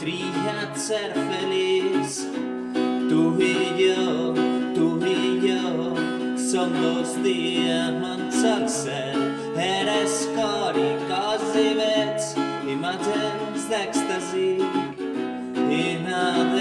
triat ser feliç. Tu i jo, tu i jo, som dos diamants al cel Eres cor i cos i vets I matins d'èxtasi i nada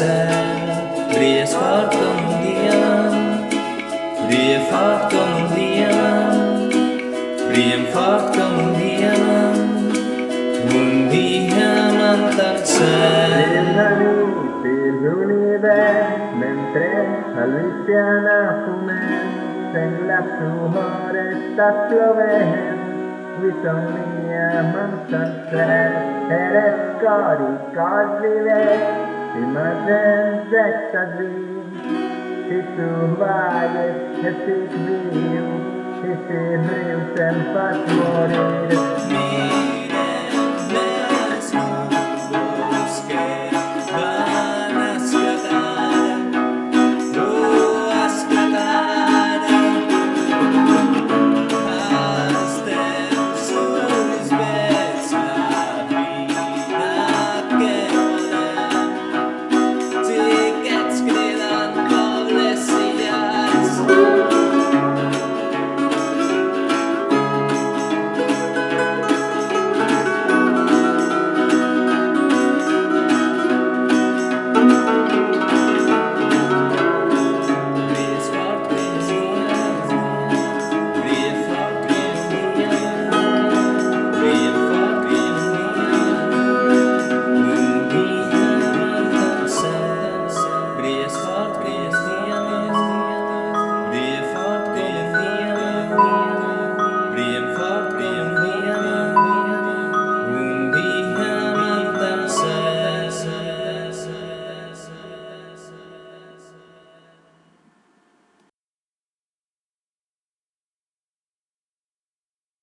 cel. Brilles fort com un diamant, brilla fort com un diamant, brillen fort com un diamant, un nit i l'univers mentre Alicia fumem en la suor està plovent avui somniem amb el Pereskaari kaadlive, simaten seksadvi. Hitu vaje, hetik viu, hiti briusen pasmorir.